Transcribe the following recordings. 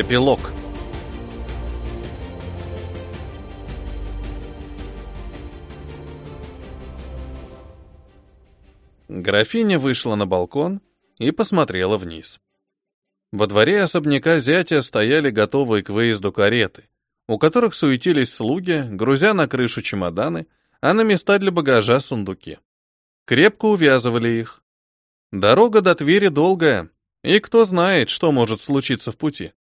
Эпилог. Графиня вышла на балкон и посмотрела вниз. Во дворе особняка зятя стояли готовые к выезду кареты, у которых суетились слуги, грузя на крышу чемоданы, а на места для багажа сундуки. Крепко увязывали их. Дорога до Твери долгая, и кто знает, что может случиться в пути.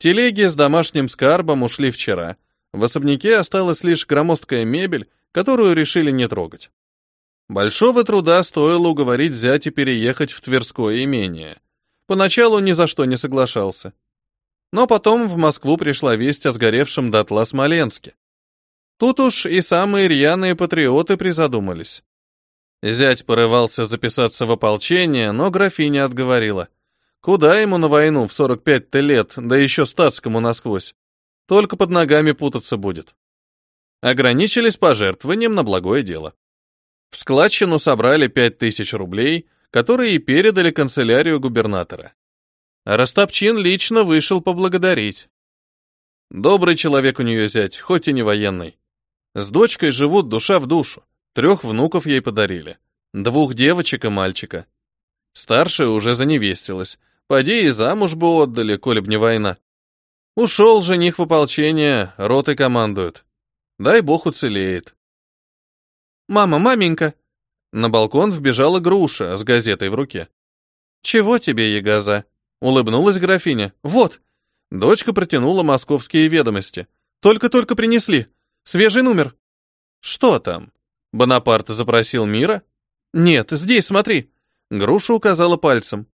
Телеги с домашним скарбом ушли вчера. В особняке осталась лишь громоздкая мебель, которую решили не трогать. Большого труда стоило уговорить зятя переехать в Тверское имение. Поначалу ни за что не соглашался. Но потом в Москву пришла весть о сгоревшем дотла Смоленске. Тут уж и самые рьяные патриоты призадумались. Зять порывался записаться в ополчение, но графиня отговорила. Куда ему на войну в 45-то лет, да еще статскому насквозь? Только под ногами путаться будет. Ограничились пожертвованием на благое дело. В складчину собрали 5000 рублей, которые и передали канцелярию губернатора. Растопчин лично вышел поблагодарить. Добрый человек у нее зять, хоть и не военный. С дочкой живут душа в душу. Трех внуков ей подарили. Двух девочек и мальчика. Старшая уже заневестилась. Поди и замуж бы отдали, коли б не война. Ушел жених в ополчение, роты командует. Дай бог уцелеет. «Мама, маменька!» На балкон вбежала груша с газетой в руке. «Чего тебе, ягоза?» Улыбнулась графиня. «Вот!» Дочка протянула московские ведомости. «Только-только принесли. Свежий номер». «Что там?» Бонапарт запросил мира? «Нет, здесь, смотри!» Груша указала пальцем.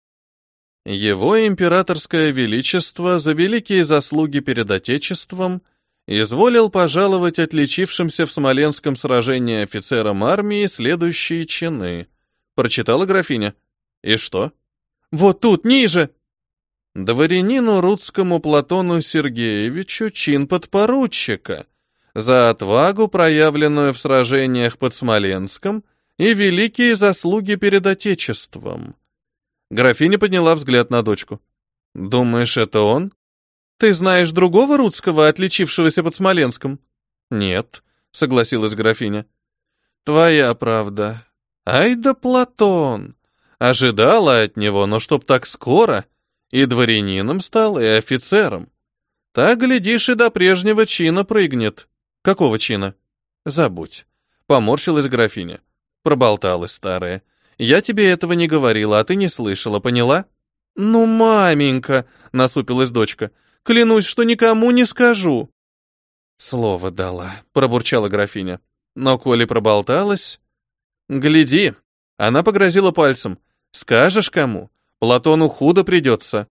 Его императорское величество за великие заслуги перед Отечеством – изволил пожаловать отличившимся в Смоленском сражении офицерам армии следующие чины. Прочитала графиня. И что? Вот тут, ниже. Дворянину Рудскому Платону Сергеевичу чин подпоручика за отвагу, проявленную в сражениях под Смоленском, и великие заслуги перед Отечеством. Графиня подняла взгляд на дочку. «Думаешь, это он?» Ты знаешь другого рудского, отличившегося под Смоленском? Нет, согласилась графиня. Твоя правда. Ай да Платон. Ожидала от него, но чтоб так скоро. И дворянином стал, и офицером. Так, глядишь, и до прежнего чина прыгнет. Какого чина? Забудь. Поморщилась графиня. Проболталась старая. Я тебе этого не говорила, а ты не слышала, поняла? Ну, маменька, насупилась дочка. Клянусь, что никому не скажу. Слово дала, пробурчала графиня. Но коли проболталась, гляди, она погрозила пальцем. Скажешь кому? Платону худо придется.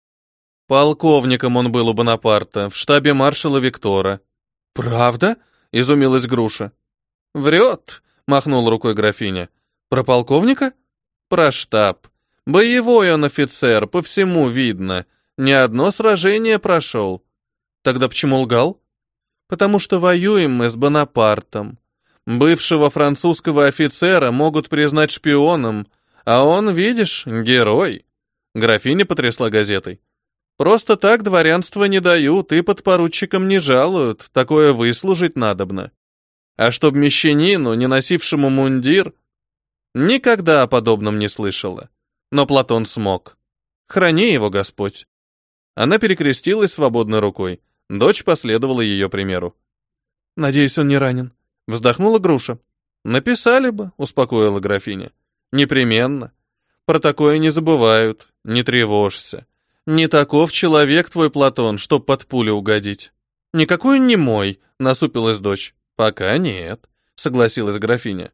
Полковником он был у Бонапарта, в штабе маршала Виктора. Правда? изумилась Груша. Врет, махнул рукой графиня. Про полковника? Про штаб. Боевой он офицер, по всему видно. Ни одно сражение прошел. Тогда почему лгал? Потому что воюем мы с Бонапартом. Бывшего французского офицера могут признать шпионом, а он, видишь, герой. Графиня потрясла газетой. Просто так дворянство не дают и подпоручикам не жалуют, такое выслужить надобно. А чтоб мещанину, не носившему мундир, никогда о подобном не слышала. Но Платон смог. Храни его Господь. Она перекрестилась свободной рукой. Дочь последовала ее примеру. «Надеюсь, он не ранен», — вздохнула Груша. «Написали бы», — успокоила графиня. «Непременно. Про такое не забывают, не тревожься. Не таков человек твой, Платон, чтоб под пулю угодить». «Никакой он не мой», — насупилась дочь. «Пока нет», — согласилась графиня.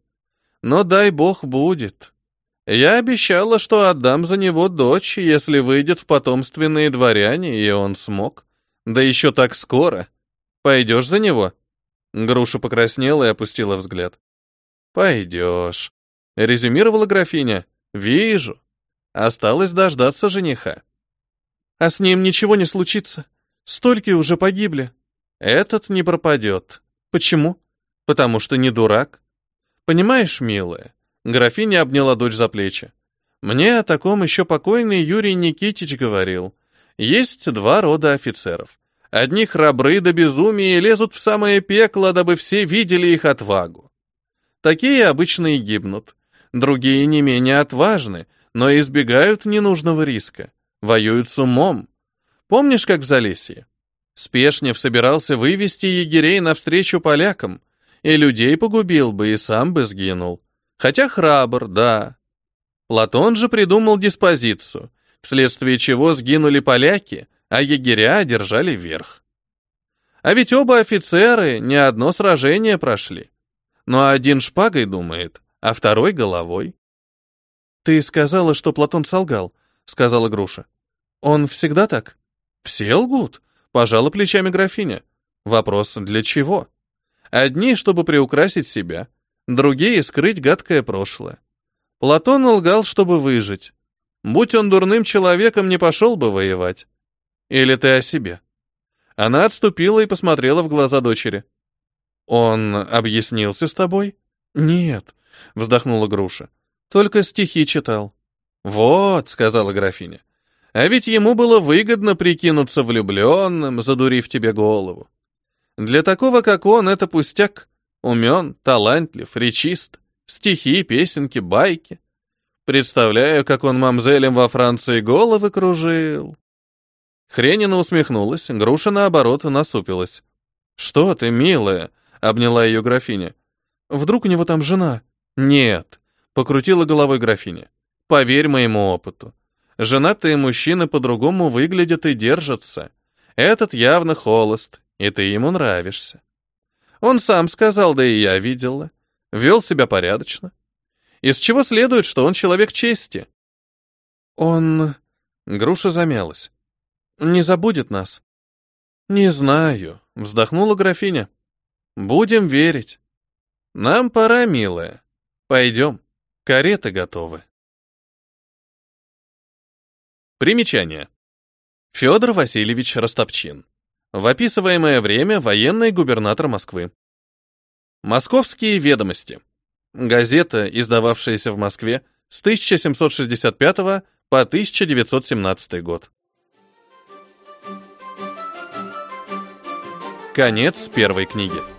«Но дай бог будет. Я обещала, что отдам за него дочь, если выйдет в потомственные дворяне, и он смог. Да еще так скоро. Пойдешь за него?» Груша покраснела и опустила взгляд. «Пойдешь», — резюмировала графиня. «Вижу. Осталось дождаться жениха». «А с ним ничего не случится. Столько уже погибли». «Этот не пропадет». «Почему?» «Потому что не дурак. Понимаешь, милая, Графиня обняла дочь за плечи. Мне о таком еще покойный Юрий Никитич говорил. Есть два рода офицеров. Одни храбры до безумия лезут в самое пекло, дабы все видели их отвагу. Такие обычно и гибнут. Другие не менее отважны, но избегают ненужного риска. Воюют с умом. Помнишь, как в Залесье? Спешнев собирался вывести егерей навстречу полякам, и людей погубил бы, и сам бы сгинул. Хотя храбр, да. Платон же придумал диспозицию, вследствие чего сгинули поляки, а егеря одержали верх. А ведь оба офицеры не одно сражение прошли. Но один шпагой думает, а второй головой. «Ты сказала, что Платон солгал», — сказала Груша. «Он всегда так?» «Все лгут», — пожала плечами графиня. «Вопрос, для чего?» Одни, чтобы приукрасить себя, другие — скрыть гадкое прошлое. Платон лгал, чтобы выжить. Будь он дурным человеком, не пошел бы воевать. Или ты о себе?» Она отступила и посмотрела в глаза дочери. «Он объяснился с тобой?» «Нет», — вздохнула Груша. «Только стихи читал». «Вот», — сказала графиня, — «а ведь ему было выгодно прикинуться влюбленным, задурив тебе голову. Для такого, как он, это пустяк. Умен, талантлив, речист, стихи, песенки, байки. Представляю, как он мамзелем во Франции головы кружил». Хренина усмехнулась, груша, наоборот, насупилась. «Что ты, милая?» — обняла ее графиня. «Вдруг у него там жена?» «Нет», — покрутила головой графиня. «Поверь моему опыту. Женатые мужчины по-другому выглядят и держатся. Этот явно холост, и ты ему нравишься. Он сам сказал, да и я видела. Вел себя порядочно. Из чего следует, что он человек чести?» «Он...» — груша замялась. Не забудет нас. Не знаю, вздохнула графиня. Будем верить. Нам пора, милая. Пойдем. Кареты готовы. Примечание. Федор Васильевич Растопчин. В описываемое время военный губернатор Москвы. Московские ведомости. Газета, издававшаяся в Москве с 1765 по 1917 год. Конец первой книги.